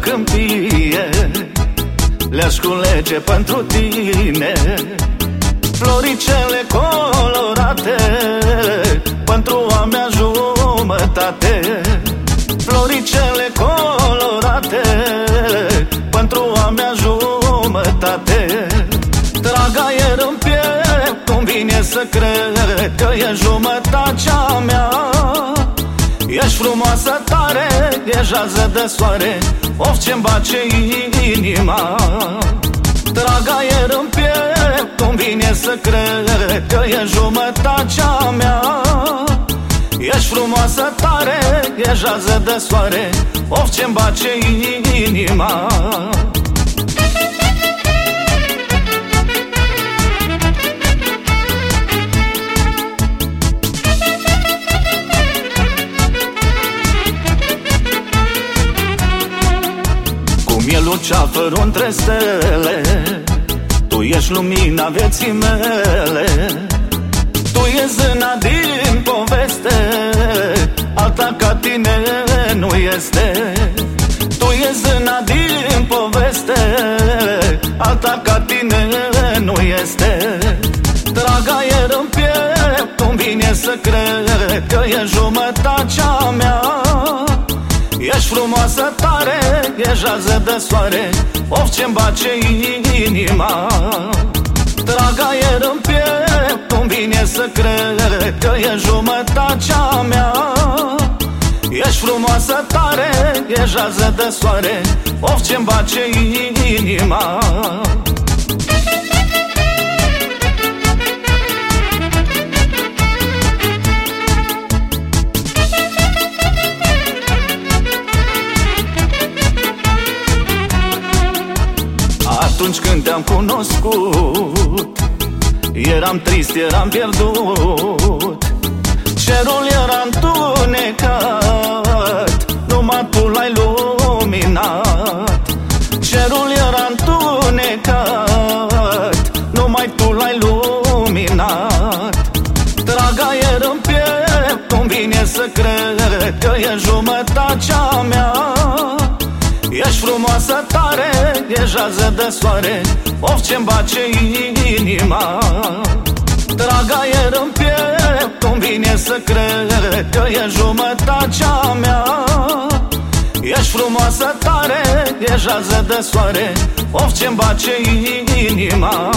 câmpie Le-aș culege pentru tine. Floricele colorate Pentru a mea jumătate. Floricele colorate Pentru a mea jumătate. Drag aer în piept Cum vine să cred Că e jumătatea mea Ești frumoasă tare E jază de soare Of ce-mi bace inima. Drag aer în piept Cum vine să cred Că e jumătatea mea. Ești frumoasă tare E jază de soare Of ce-mi bace inima E luceafărul între stele Tu ești lumina vieții mele. Tu e zâna din poveste. Alta ca tine nu este. Tu e zâna din poveste. Alta ca tine nu este. Drag aer în piept Cum vine să cred Că e jumătatea mea. Ești frumoasă tare, e jază de soare Of ce-mi bace inima. Drag aer în piept, cum vine să cred Că e jumătatea mea. Ești frumoasă tare, e jază de soare Of ce-mi bace inima Atunci când te-am cunoscut. Eram trist, eram pierdut. Cerul era întunecat Numai tu l-ai luminat. Cerul era întunecat Numai tu l-ai luminat. Drag aer în piept Cum vine să cred Că e jumătatea mea. Ești frumoasă tare, e jază de soare Of ce-mi bace inima. Drag aer în piept, cum vine să cred Că e jumătatea mea. Ești frumoasă tare, e jază de soare Of ce-mi bace inima